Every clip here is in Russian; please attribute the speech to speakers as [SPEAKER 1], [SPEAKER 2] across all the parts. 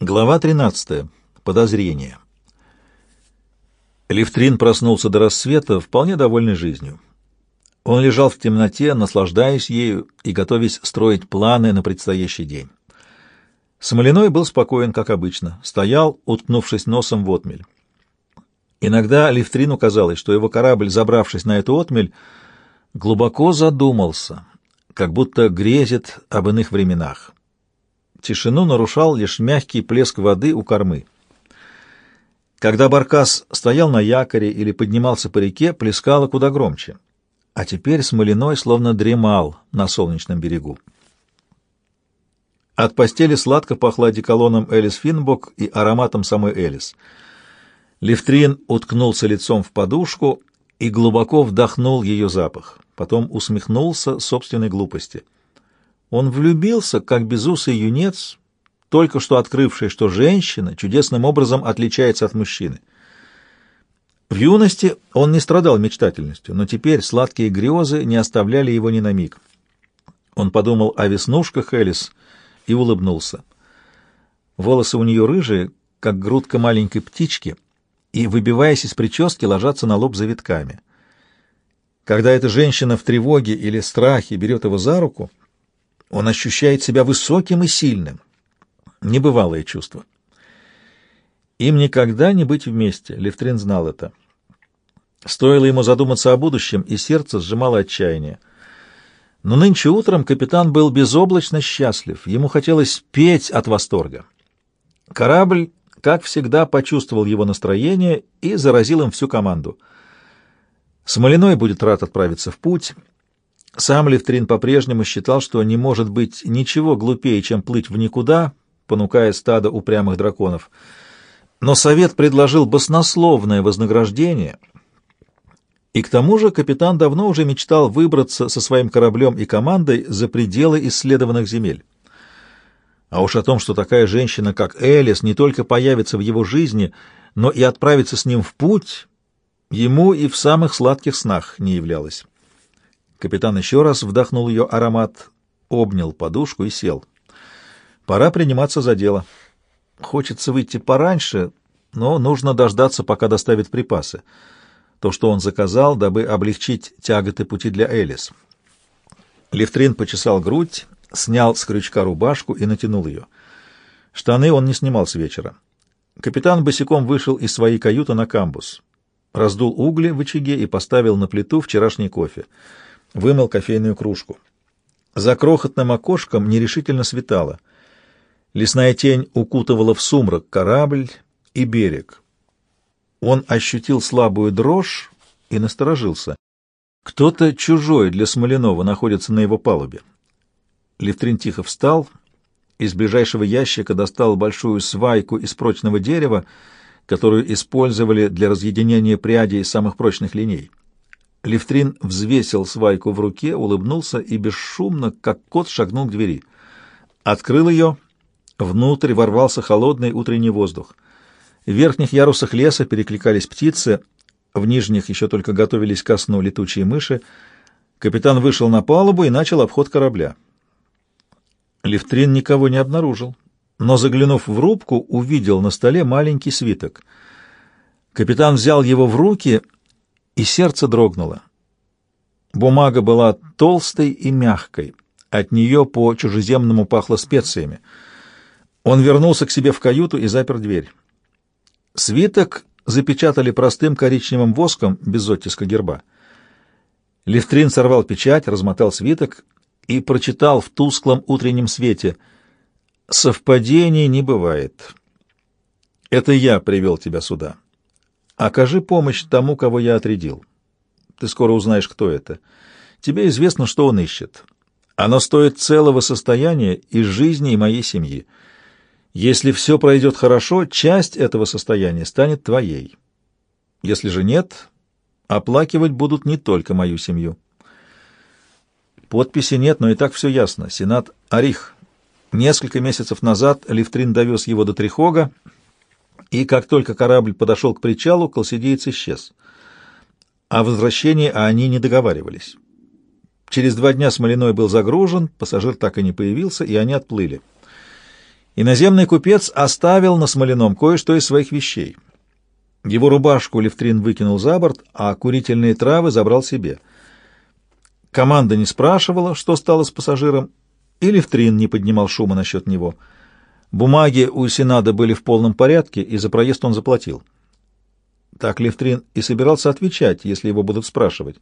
[SPEAKER 1] Глава 13. Подозрение. Левтрин проснулся до рассвета, вполне довольный жизнью. Он лежал в темноте, наслаждаясь ею и готовясь строить планы на предстоящий день. Смолиной был спокоен, как обычно, стоял, уткнувшись носом в отмель. Иногда Левтрину казалось, что его корабль, забравшись на эту отмель, глубоко задумался, как будто грезит об иных временах. Тишину нарушал лишь мягкий плеск воды у кормы. Когда Баркас стоял на якоре или поднимался по реке, плескало куда громче. А теперь Смолиной словно дремал на солнечном берегу. От постели сладко пахло одеколоном Элис Финбок и ароматом самой Элис. Левтрин уткнулся лицом в подушку и глубоко вдохнул ее запах. Потом усмехнулся собственной глупости — он влюбился, как безусый юнец, только что открывший, что женщина чудесным образом отличается от мужчины. В юности он не страдал мечтательностью, но теперь сладкие грезы не оставляли его ни на миг. Он подумал о веснушках Элис и улыбнулся. Волосы у нее рыжие, как грудка маленькой птички, и, выбиваясь из прически, ложатся на лоб завитками. Когда эта женщина в тревоге или страхе берет его за руку, он ощущает себя высоким и сильным. Небывалое чувство. Им никогда не быть вместе, Левтрин знал это. Стоило ему задуматься о будущем, и сердце сжимало отчаяние. Но нынче утром капитан был безоблачно счастлив, ему хотелось петь от восторга. Корабль, как всегда, почувствовал его настроение и заразил им всю команду. Смолиной будет рад отправиться в путь — сам Левтрин по-прежнему считал, что не может быть ничего глупее, чем плыть в никуда, понукая стадо упрямых драконов. Но совет предложил баснословное вознаграждение, и к тому же капитан давно уже мечтал выбраться со своим кораблем и командой за пределы исследованных земель. А уж о том, что такая женщина, как Элис, не только появится в его жизни, но и отправится с ним в путь, ему и в самых сладких снах не являлось. Капитан еще раз вдохнул ее аромат, обнял подушку и сел. Пора приниматься за дело. Хочется выйти пораньше, но нужно дождаться, пока доставят припасы. То, что он заказал, дабы облегчить тяготы пути для Элис. Левтрин почесал грудь, снял с крючка рубашку и натянул ее. Штаны он не снимал с вечера. Капитан босиком вышел из своей каюты на камбус. Раздул угли в очаге и поставил на плиту вчерашний кофе вымыл кофейную кружку. За крохотным окошком нерешительно светало. Лесная тень укутывала в сумрак корабль и берег. Он ощутил слабую дрожь и насторожился. Кто-то чужой для Смоленова находится на его палубе. Левтрин тихо встал, из ближайшего ящика достал большую свайку из прочного дерева, которую использовали для разъединения прядей самых прочных линий. Левтрин взвесил свайку в руке, улыбнулся и бесшумно, как кот, шагнул к двери. Открыл ее. Внутрь ворвался холодный утренний воздух. В верхних ярусах леса перекликались птицы, в нижних еще только готовились ко сну летучие мыши. Капитан вышел на палубу и начал обход корабля. Левтрин никого не обнаружил, но, заглянув в рубку, увидел на столе маленький свиток. Капитан взял его в руки — и сердце дрогнуло. Бумага была толстой и мягкой, от нее по чужеземному пахло специями. Он вернулся к себе в каюту и запер дверь. Свиток запечатали простым коричневым воском без оттиска герба. Левтрин сорвал печать, размотал свиток и прочитал в тусклом утреннем свете «Совпадений не бывает. Это я привел тебя сюда. Окажи помощь тому, кого я отрядил. Ты скоро узнаешь, кто это. Тебе известно, что он ищет. Оно стоит целого состояния и жизни и моей семьи. Если все пройдет хорошо, часть этого состояния станет твоей. Если же нет, оплакивать будут не только мою семью. Подписи нет, но и так все ясно. Сенат Арих. Несколько месяцев назад Левтрин довез его до Трихога, и как только корабль подошел к причалу, колсидеец исчез. О возвращении они не договаривались. Через два дня Смолиной был загружен, пассажир так и не появился, и они отплыли. Иноземный купец оставил на смоляном кое-что из своих вещей. Его рубашку Левтрин выкинул за борт, а курительные травы забрал себе. Команда не спрашивала, что стало с пассажиром, и Левтрин не поднимал шума насчет него. Бумаги у Сенада были в полном порядке, и за проезд он заплатил. Так Левтрин и собирался отвечать, если его будут спрашивать.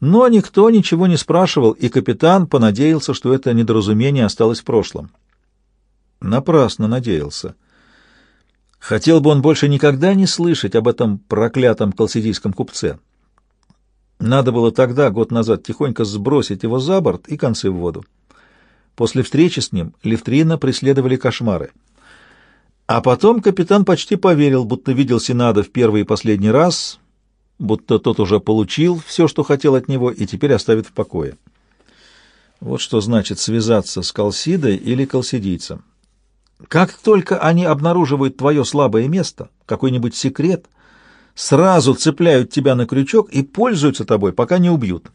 [SPEAKER 1] Но никто ничего не спрашивал, и капитан понадеялся, что это недоразумение осталось в прошлом. Напрасно надеялся. Хотел бы он больше никогда не слышать об этом проклятом колсидийском купце. Надо было тогда, год назад, тихонько сбросить его за борт и концы в воду. После встречи с ним Левтрина преследовали кошмары. А потом капитан почти поверил, будто видел Сенада в первый и последний раз, будто тот уже получил все, что хотел от него, и теперь оставит в покое. Вот что значит связаться с Колсидой или колсидийцем. Как только они обнаруживают твое слабое место, какой-нибудь секрет, сразу цепляют тебя на крючок и пользуются тобой, пока не убьют.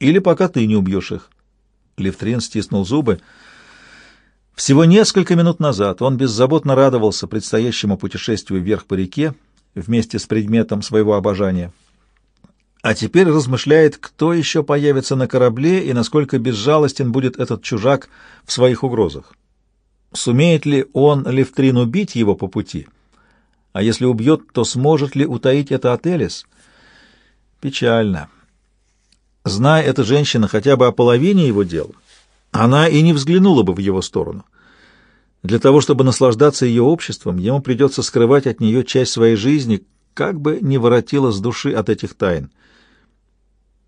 [SPEAKER 1] Или пока ты не убьешь их. Левтрин стиснул зубы. Всего несколько минут назад он беззаботно радовался предстоящему путешествию вверх по реке вместе с предметом своего обожания. А теперь размышляет, кто еще появится на корабле и насколько безжалостен будет этот чужак в своих угрозах. Сумеет ли он, Левтрин, убить его по пути? А если убьет, то сможет ли утаить это от Элис? Печально. Зная эта женщина хотя бы о половине его дел, она и не взглянула бы в его сторону. Для того, чтобы наслаждаться ее обществом, ему придется скрывать от нее часть своей жизни, как бы не воротила с души от этих тайн.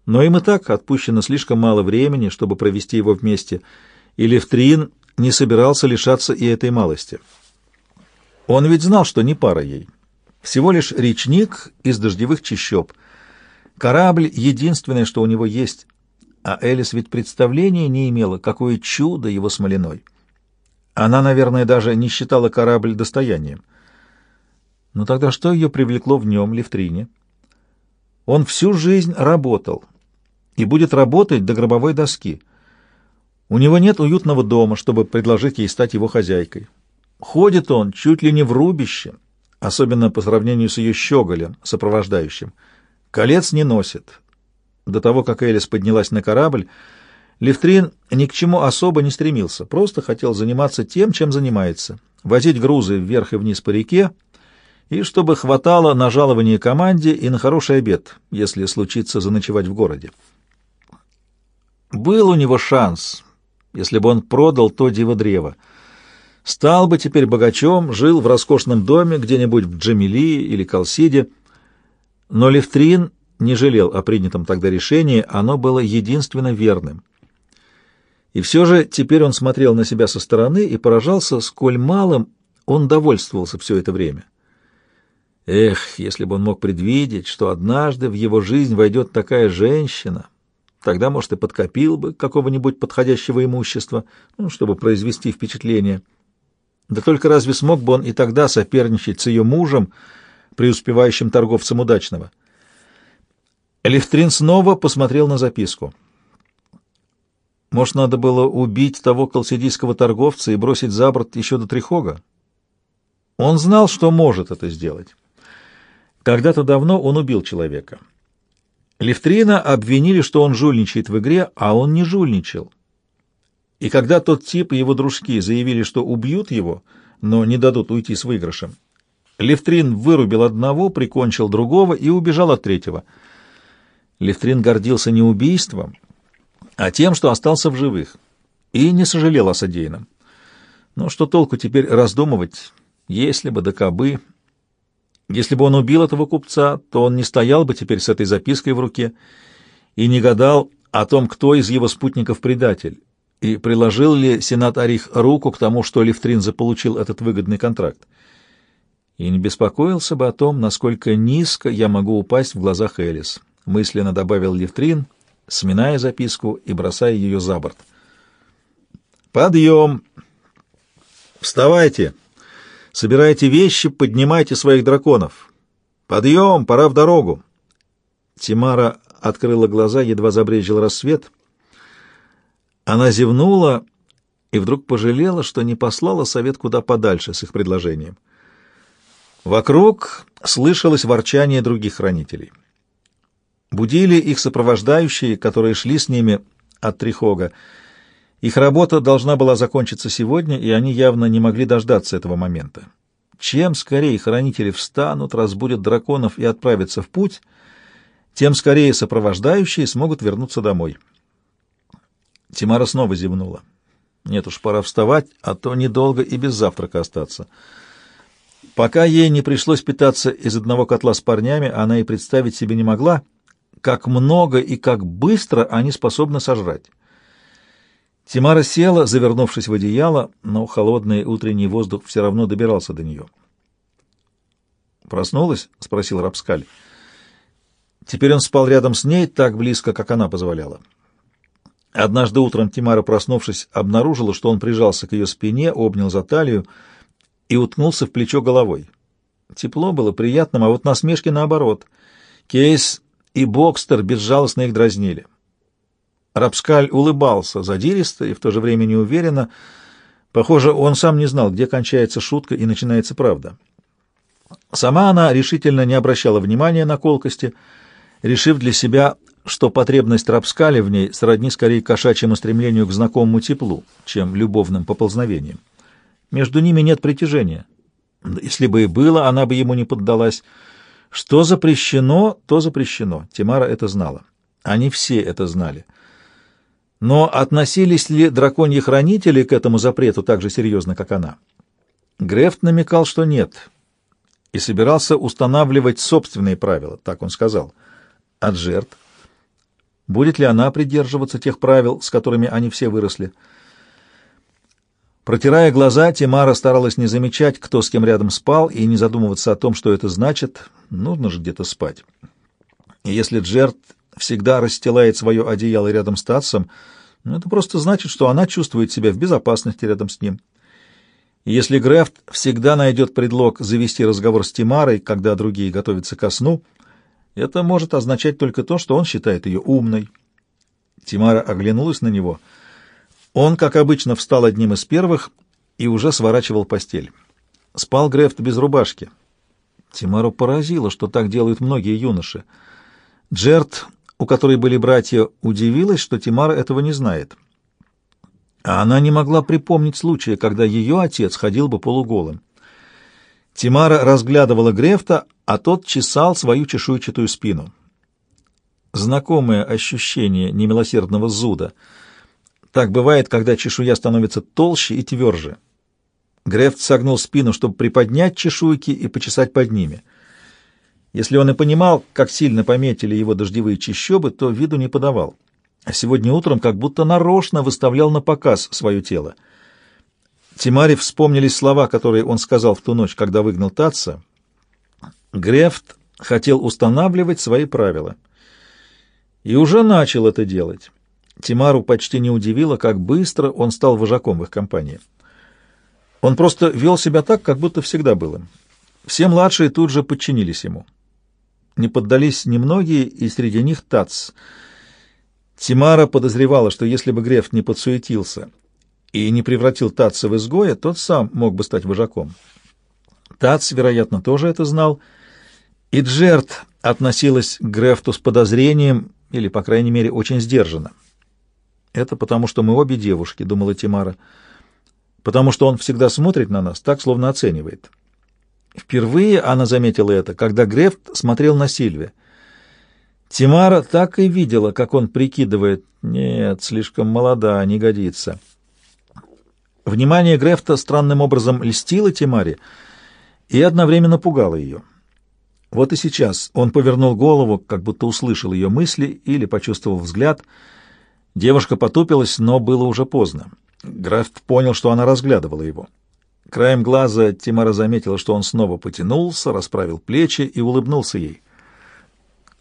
[SPEAKER 1] Но им и так отпущено слишком мало времени, чтобы провести его вместе, и Левтрин не собирался лишаться и этой малости. Он ведь знал, что не пара ей. Всего лишь речник из дождевых чащоб. Корабль — единственное, что у него есть. А Элис ведь представления не имела, какое чудо его смоляной. Она, наверное, даже не считала корабль достоянием. Но тогда что ее привлекло в нем, Левтрине? Он всю жизнь работал и будет работать до гробовой доски — у него нет уютного дома, чтобы предложить ей стать его хозяйкой. Ходит он чуть ли не в рубище, особенно по сравнению с ее щеголем, сопровождающим. Колец не носит. До того, как Элис поднялась на корабль, Левтрин ни к чему особо не стремился, просто хотел заниматься тем, чем занимается, возить грузы вверх и вниз по реке, и чтобы хватало на жалование команде и на хороший обед, если случится заночевать в городе. Был у него шанс, если бы он продал то диво-древо. Стал бы теперь богачом, жил в роскошном доме где-нибудь в Джамили или Калсиде. Но Левтрин не жалел о принятом тогда решении, оно было единственно верным. И все же теперь он смотрел на себя со стороны и поражался, сколь малым он довольствовался все это время. Эх, если бы он мог предвидеть, что однажды в его жизнь войдет такая женщина, Тогда, может, и подкопил бы какого-нибудь подходящего имущества, ну, чтобы произвести впечатление. Да только разве смог бы он и тогда соперничать с ее мужем, преуспевающим торговцем удачного? Левтрин снова посмотрел на записку. Может, надо было убить того колсидийского торговца и бросить за борт еще до Трихога? Он знал, что может это сделать. Когда-то давно он убил человека. Левтрина обвинили, что он жульничает в игре, а он не жульничал. И когда тот тип и его дружки заявили, что убьют его, но не дадут уйти с выигрышем, Левтрин вырубил одного, прикончил другого и убежал от третьего. Левтрин гордился не убийством, а тем, что остался в живых, и не сожалел о содеянном. Но что толку теперь раздумывать, если бы да. Если бы он убил этого купца, то он не стоял бы теперь с этой запиской в руке и не гадал о том, кто из его спутников предатель, и приложил ли сенат Арих руку к тому, что Левтрин заполучил этот выгодный контракт. И не беспокоился бы о том, насколько низко я могу упасть в глазах Элис, мысленно добавил Левтрин, сминая записку и бросая ее за борт. «Подъем! Вставайте!» Собирайте вещи, поднимайте своих драконов. Подъем, пора в дорогу. Тимара открыла глаза, едва забрежил рассвет. Она зевнула и вдруг пожалела, что не послала совет куда подальше с их предложением. Вокруг слышалось ворчание других хранителей. Будили их сопровождающие, которые шли с ними от Трихога. Их работа должна была закончиться сегодня, и они явно не могли дождаться этого момента. Чем скорее хранители встанут, разбудят драконов и отправятся в путь, тем скорее сопровождающие смогут вернуться домой. Тимара снова зевнула. Нет уж, пора вставать, а то недолго и без завтрака остаться. Пока ей не пришлось питаться из одного котла с парнями, она и представить себе не могла, как много и как быстро они способны сожрать. Тимара села, завернувшись в одеяло, но холодный утренний воздух все равно добирался до нее. «Проснулась?» — спросил Рапскаль. Теперь он спал рядом с ней так близко, как она позволяла. Однажды утром Тимара, проснувшись, обнаружила, что он прижался к ее спине, обнял за талию и уткнулся в плечо головой. Тепло было приятным, а вот насмешки наоборот. Кейс и Бокстер безжалостно их дразнили. Рапскаль улыбался задиристо и в то же время неуверенно. Похоже, он сам не знал, где кончается шутка и начинается правда. Сама она решительно не обращала внимания на колкости, решив для себя, что потребность Рапскали в ней сродни скорее кошачьему стремлению к знакомому теплу, чем любовным поползновениям. Между ними нет притяжения. Если бы и было, она бы ему не поддалась. Что запрещено, то запрещено. Тимара это знала. Они все это знали. Но относились ли драконьи-хранители к этому запрету так же серьезно, как она? Грефт намекал, что нет, и собирался устанавливать собственные правила, так он сказал. От жертв. Будет ли она придерживаться тех правил, с которыми они все выросли? Протирая глаза, Тимара старалась не замечать, кто с кем рядом спал, и не задумываться о том, что это значит. Нужно же где-то спать. И если Джерт всегда расстилает свое одеяло рядом с Татсом, ну, это просто значит, что она чувствует себя в безопасности рядом с ним. И если Грефт всегда найдет предлог завести разговор с Тимарой, когда другие готовятся ко сну, это может означать только то, что он считает ее умной. Тимара оглянулась на него — он, как обычно, встал одним из первых и уже сворачивал постель. Спал Грефт без рубашки. Тимару поразило, что так делают многие юноши. Джерт, у которой были братья, удивилась, что Тимара этого не знает. А она не могла припомнить случая, когда ее отец ходил бы полуголым. Тимара разглядывала Грефта, а тот чесал свою чешуйчатую спину. Знакомое ощущение немилосердного зуда — так бывает, когда чешуя становится толще и тверже. Грефт согнул спину, чтобы приподнять чешуйки и почесать под ними. Если он и понимал, как сильно пометили его дождевые чащобы, то виду не подавал. А сегодня утром как будто нарочно выставлял на показ свое тело. Тимаре вспомнились слова, которые он сказал в ту ночь, когда выгнал Татца. Грефт хотел устанавливать свои правила. И уже начал это делать. Тимару почти не удивило, как быстро он стал вожаком в их компании. Он просто вел себя так, как будто всегда был им. Все младшие тут же подчинились ему. Не поддались немногие, и среди них Тац. Тимара подозревала, что если бы Греф не подсуетился и не превратил Татца в изгоя, тот сам мог бы стать вожаком. Тац, вероятно, тоже это знал, и Джерт относилась к Грефту с подозрением, или, по крайней мере, очень сдержанно. «Это потому, что мы обе девушки», — думала Тимара. «Потому что он всегда смотрит на нас, так, словно оценивает». Впервые она заметила это, когда Грефт смотрел на Сильве. Тимара так и видела, как он прикидывает. Нет, слишком молода, не годится. Внимание Грефта странным образом льстило Тимаре и одновременно пугало ее. Вот и сейчас он повернул голову, как будто услышал ее мысли или почувствовал взгляд — Девушка потупилась, но было уже поздно. Графт понял, что она разглядывала его. Краем глаза Тимара заметила, что он снова потянулся, расправил плечи и улыбнулся ей.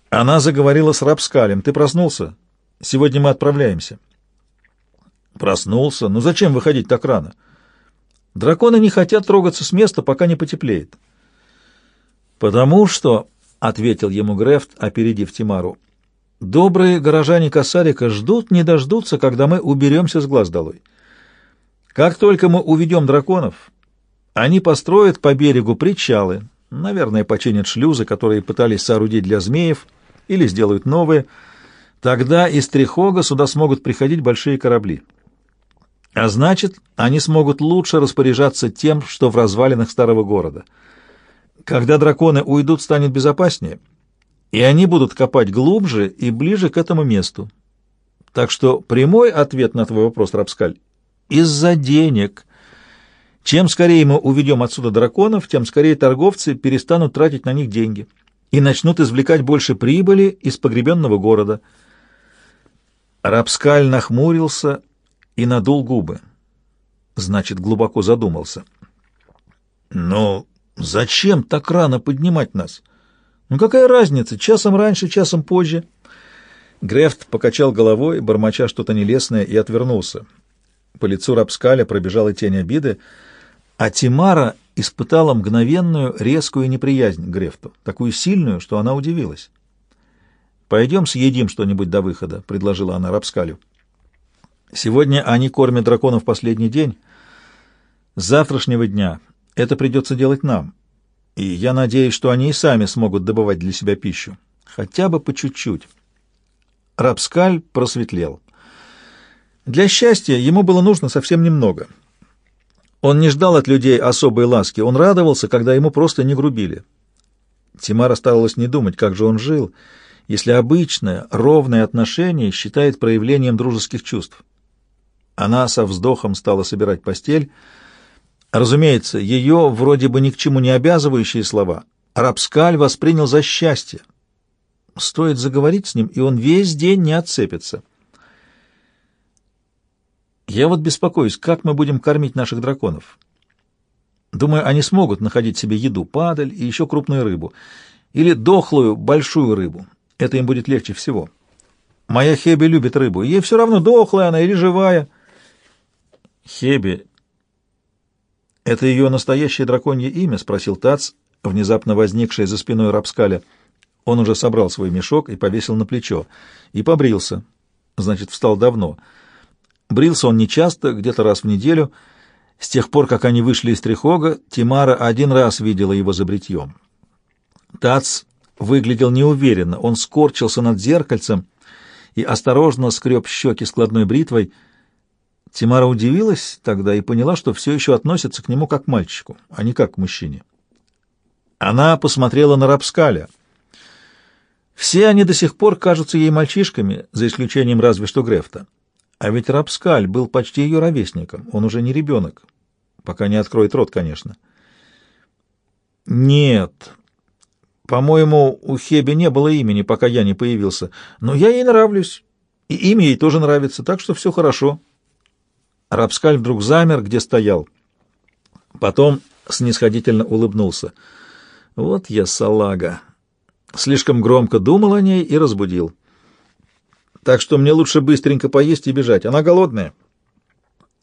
[SPEAKER 1] Она заговорила с Рапскалем. «Ты проснулся? Сегодня мы отправляемся». «Проснулся? Ну зачем выходить так рано?» «Драконы не хотят трогаться с места, пока не потеплеет». «Потому что...» — ответил ему Грефт, опередив Тимару. Добрые горожане Касарика ждут, не дождутся, когда мы уберемся с глаз долой. Как только мы уведем драконов, они построят по берегу причалы, наверное, починят шлюзы, которые пытались соорудить для змеев, или сделают новые. Тогда из Трихога сюда смогут приходить большие корабли. А значит, они смогут лучше распоряжаться тем, что в развалинах старого города. Когда драконы уйдут, станет безопаснее, и они будут копать глубже и ближе к этому месту. Так что прямой ответ на твой вопрос, Рапскаль, из-за денег. Чем скорее мы уведем отсюда драконов, тем скорее торговцы перестанут тратить на них деньги и начнут извлекать больше прибыли из погребенного города. Рапскаль нахмурился и надул губы. Значит, глубоко задумался. «Но зачем так рано поднимать нас? Ну какая разница, часом раньше, часом позже?» Грефт покачал головой, бормоча что-то нелестное, и отвернулся. По лицу Рапскаля пробежала тень обиды, а Тимара испытала мгновенную резкую неприязнь к Грефту, такую сильную, что она удивилась. «Пойдем съедим что-нибудь до выхода», — предложила она Рапскалю. «Сегодня они кормят драконов последний день. С завтрашнего дня это придется делать нам, и я надеюсь, что они и сами смогут добывать для себя пищу, хотя бы по чуть-чуть». Рапскаль просветлел. Для счастья ему было нужно совсем немного. Он не ждал от людей особой ласки, он радовался, когда ему просто не грубили. Тимара старалась не думать, как же он жил, если обычное, ровное отношение считает проявлением дружеских чувств. Она со вздохом стала собирать постель. Разумеется, ее вроде бы ни к чему не обязывающие слова Рапскаль воспринял за счастье. Стоит заговорить с ним, и он весь день не отцепится. Я вот беспокоюсь, как мы будем кормить наших драконов. Думаю, они смогут находить себе еду, падаль и еще крупную рыбу. Или дохлую, большую рыбу. Это им будет легче всего. Моя Хеби любит рыбу. Ей все равно, дохлая она или живая. Хеби — это ее настоящее драконье имя? — спросил Тац, внезапно возникший за спиной Рапскаля. Он уже собрал свой мешок и повесил на плечо. И побрился. Значит, встал давно. — Брился он нечасто, где-то раз в неделю. С тех пор, как они вышли из Трихога, Тимара один раз видела его за бритьем. Тац выглядел неуверенно, он скорчился над зеркальцем и осторожно скреб щеки складной бритвой. Тимара удивилась тогда и поняла, что все еще относится к нему как к мальчику, а не как к мужчине. Она посмотрела на Рапскаля. Все они до сих пор кажутся ей мальчишками, за исключением разве что Грефта. А ведь Рапскаль был почти ее ровесником, он уже не ребенок. Пока не откроет рот, конечно. Нет. По-моему, у Хеби не было имени, пока я не появился. Но я ей нравлюсь, и имя ей тоже нравится, так что все хорошо. Рапскаль вдруг замер, где стоял. Потом снисходительно улыбнулся. Вот я салага. Слишком громко думал о ней и разбудил так что мне лучше быстренько поесть и бежать. Она голодная.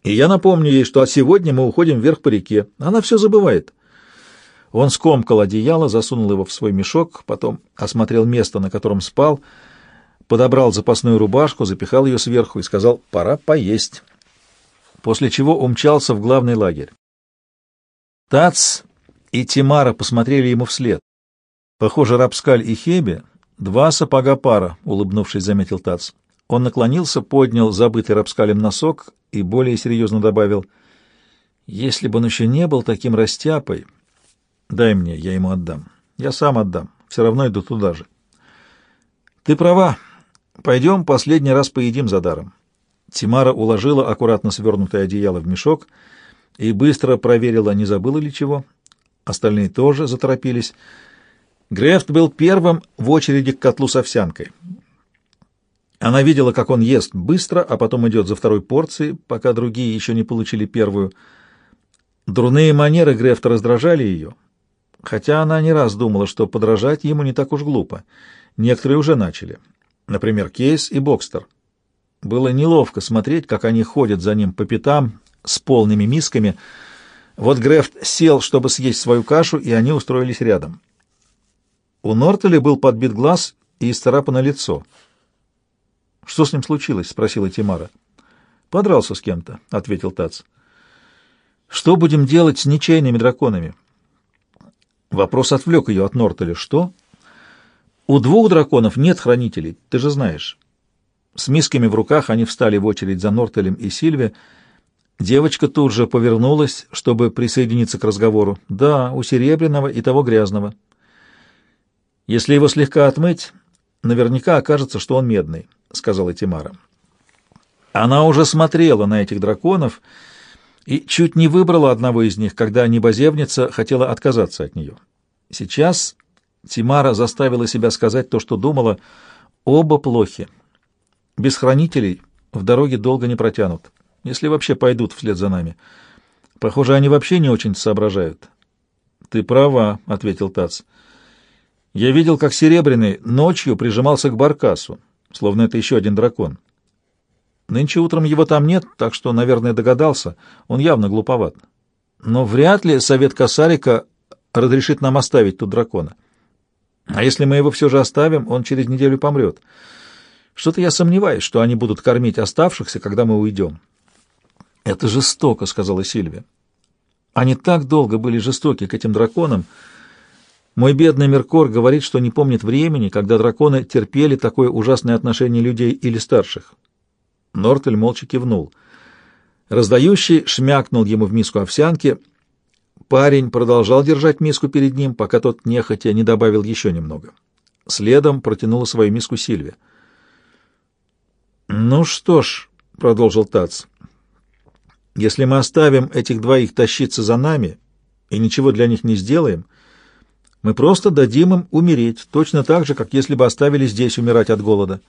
[SPEAKER 1] И я напомню ей, что сегодня мы уходим вверх по реке. Она все забывает. Он скомкал одеяло, засунул его в свой мешок, потом осмотрел место, на котором спал, подобрал запасную рубашку, запихал ее сверху и сказал «пора поесть», после чего умчался в главный лагерь. Тац и Тимара посмотрели ему вслед. Похоже, Рапскаль и Хеби «Два сапога пара», — улыбнувшись, заметил Тац. Он наклонился, поднял забытый рабскалем носок и более серьезно добавил, «Если бы он еще не был таким растяпой, дай мне, я ему отдам. Я сам отдам, все равно иду туда же». «Ты права. Пойдем последний раз поедим за даром». Тимара уложила аккуратно свернутое одеяло в мешок и быстро проверила, не забыла ли чего. Остальные тоже заторопились. Грефт был первым в очереди к котлу с овсянкой. Она видела, как он ест быстро, а потом идет за второй порцией, пока другие еще не получили первую. Дурные манеры Грефта раздражали ее, хотя она не раз думала, что подражать ему не так уж глупо. Некоторые уже начали. Например, Кейс и Бокстер. Было неловко смотреть, как они ходят за ним по пятам с полными мисками. Вот Грефт сел, чтобы съесть свою кашу, и они устроились рядом. У Нортеля был подбит глаз и исцарапано лицо. «Что с ним случилось?» — спросила Тимара. «Подрался с кем-то», — ответил Тац. Что будем делать с ничейными драконами? Вопрос отвлек ее от Нортеля. Что? У двух драконов нет хранителей, ты же знаешь. С мисками в руках они встали в очередь за Нортелем и Сильве. Девочка тут же повернулась, чтобы присоединиться к разговору. Да, у серебряного и того грязного. Если его слегка отмыть, наверняка окажется, что он медный, сказала Тимара. Она уже смотрела на этих драконов и чуть не выбрала одного из них, когда небозевница хотела отказаться от нее. Сейчас Тимара заставила себя сказать то, что думала. Оба плохи. Без хранителей в дороге долго не протянут, если вообще пойдут вслед за нами. Похоже, они вообще не очень соображают. — Ты права, — ответил Тац. — Я видел, как Серебряный ночью прижимался к Баркасу, словно это еще один дракон. Нынче утром его там нет, так что, наверное, догадался. Он явно глуповат. Но вряд ли совет Косарика разрешит нам оставить тут дракона. А если мы его все же оставим, он через неделю помрет. Что-то я сомневаюсь, что они будут кормить оставшихся, когда мы уйдем. — Это жестоко, — сказала Сильвия. Они так долго были жестоки к этим драконам. Мой бедный Меркор говорит, что не помнит времени, когда драконы терпели такое ужасное отношение людей или старших. Нортель молча кивнул. Раздающий шмякнул ему в миску овсянки. Парень продолжал держать миску перед ним, пока тот нехотя не добавил еще немного. Следом протянула свою миску Сильвия. «Ну что ж», — продолжил Тац, — «если мы оставим этих двоих тащиться за нами и ничего для них не сделаем, мы просто дадим им умереть, точно так же, как если бы оставили здесь умирать от голода».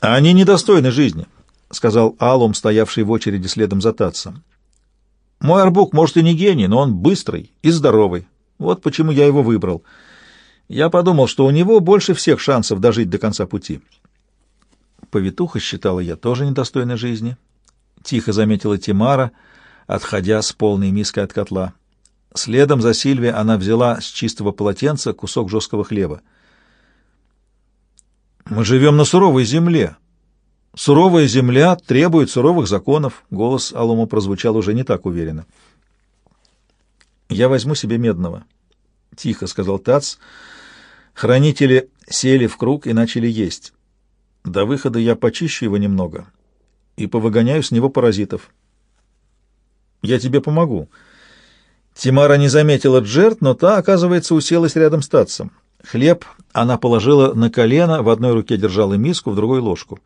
[SPEAKER 1] «Они недостойны жизни», — сказал Алум, стоявший в очереди следом за Татсом. «Мой арбук, может, и не гений, но он быстрый и здоровый. Вот почему я его выбрал. Я подумал, что у него больше всех шансов дожить до конца пути». Повитуха считала я тоже недостойной жизни. Тихо заметила Тимара, отходя с полной миской от котла. Следом за Сильвией она взяла с чистого полотенца кусок жесткого хлеба. Мы живем на суровой земле. Суровая земля требует суровых законов. Голос Алума прозвучал уже не так уверенно. Я возьму себе медного. Тихо сказал Тац. Хранители сели в круг и начали есть. До выхода я почищу его немного и повыгоняю с него паразитов. Я тебе помогу. Тимара не заметила Джерт, но та, оказывается, уселась рядом с Татсом. Хлеб она положила на колено, в одной руке держала миску, в другой — ложку.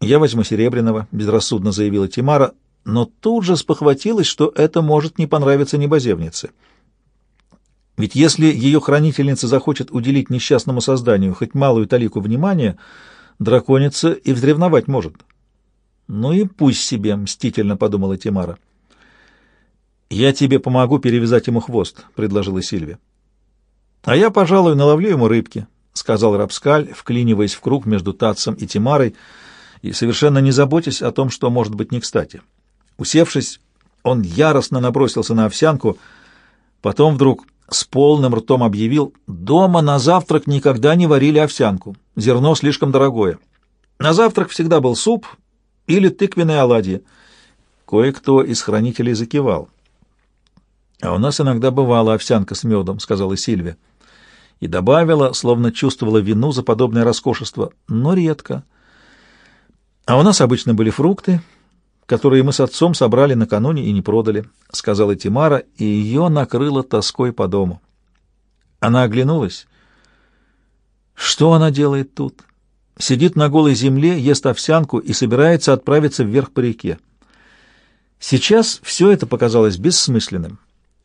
[SPEAKER 1] «Я возьму серебряного», — безрассудно заявила Тимара, но тут же спохватилась, что это может не понравиться небоземнице. Ведь если ее хранительница захочет уделить несчастному созданию хоть малую талику внимания, драконица и вздревновать может. «Ну и пусть себе», — мстительно подумала Тимара. «Я тебе помогу перевязать ему хвост», — предложила Сильвия. «А я, пожалуй, наловлю ему рыбки», — сказал Рапскаль, вклиниваясь в круг между Татцем и Тимарой, и совершенно не заботясь о том, что может быть не кстати. Усевшись, он яростно набросился на овсянку, потом вдруг с полным ртом объявил, «Дома на завтрак никогда не варили овсянку, зерно слишком дорогое. На завтрак всегда был суп или тыквенные оладьи». Кое-кто из хранителей закивал. «А у нас иногда бывала овсянка с медом», — сказала Сильвия и добавила, словно чувствовала вину за подобное роскошество, но редко. А у нас обычно были фрукты, которые мы с отцом собрали накануне и не продали, — сказала Тимара, и ее накрыло тоской по дому. Она оглянулась. Что она делает тут? Сидит на голой земле, ест овсянку и собирается отправиться вверх по реке. Сейчас все это показалось бессмысленным.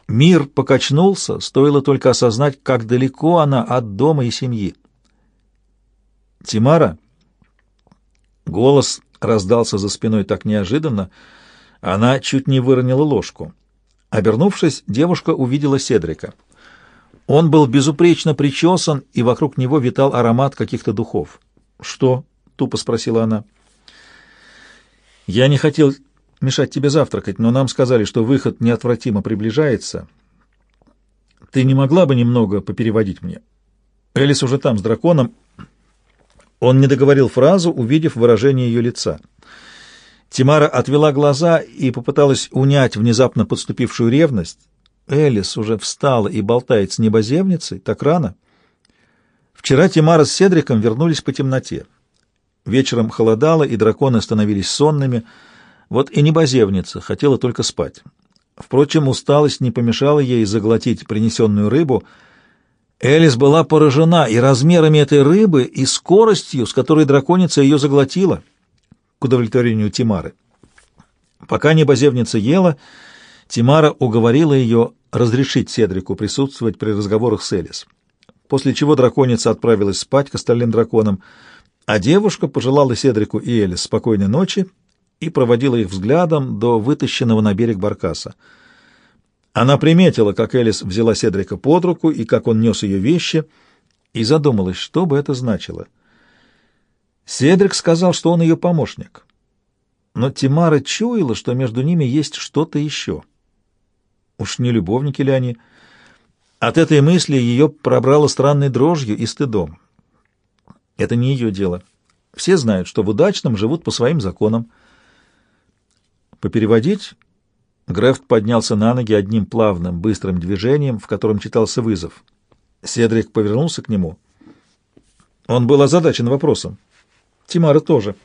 [SPEAKER 1] Мир покачнулся, стоило только осознать, как далеко она от дома и семьи. «Тимара?» Голос раздался за спиной так неожиданно, она чуть не выронила ложку. Обернувшись, девушка увидела Седрика. Он был безупречно причесан, и вокруг него витал аромат каких-то духов. «Что?» — тупо спросила она. «Я не хотел мешать тебе завтракать, но нам сказали, что выход неотвратимо приближается. Ты не могла бы немного попереводить мне? Элис уже там, с драконом. Он не договорил фразу, увидев выражение ее лица. Тимара отвела глаза и попыталась унять внезапно подступившую ревность. Элис уже встала и болтает с небоземницей так рано. Вчера Тимара с Седриком вернулись по темноте. Вечером холодало, и драконы становились сонными. Вот и небозевница хотела только спать. Впрочем, усталость не помешала ей заглотить принесенную рыбу. Элис была поражена и размерами этой рыбы, и скоростью, с которой драконица ее заглотила, к удовлетворению Тимары. Пока небозевница ела, Тимара уговорила ее разрешить Седрику присутствовать при разговорах с Элис, после чего драконица отправилась спать к остальным драконам, а девушка пожелала Седрику и Элис спокойной ночи и проводила их взглядом до вытащенного на берег баркаса. Она приметила, как Элис взяла Седрика под руку и как он нес ее вещи, и задумалась, что бы это значило. Седрик сказал, что он ее помощник. Но Тимара чуяла, что между ними есть что-то еще. Уж не любовники ли они? От этой мысли ее пробрало странной дрожью и стыдом. Это не ее дело. Все знают, что в удачном живут по своим законам. Попереводить? Грефт поднялся на ноги одним плавным, быстрым движением, в котором читался вызов. Седрик повернулся к нему. Он был озадачен вопросом. Тимара тоже.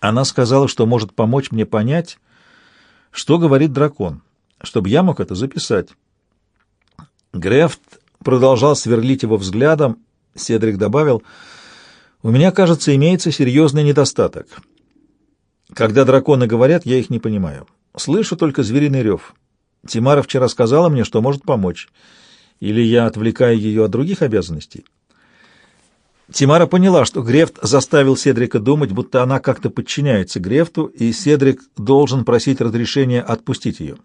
[SPEAKER 1] Она сказала, что может помочь мне понять, что говорит дракон, чтобы я мог это записать. Грефт продолжал сверлить его взглядом. Седрик добавил, «У меня, кажется, имеется серьезный недостаток. Когда драконы говорят, я их не понимаю. Слышу только звериный рев. Тимара вчера сказала мне, что может помочь. Или я отвлекаю ее от других обязанностей. Тимара поняла, что Грефт заставил Седрика думать, будто она как-то подчиняется Грефту, и Седрик должен просить разрешения отпустить ее.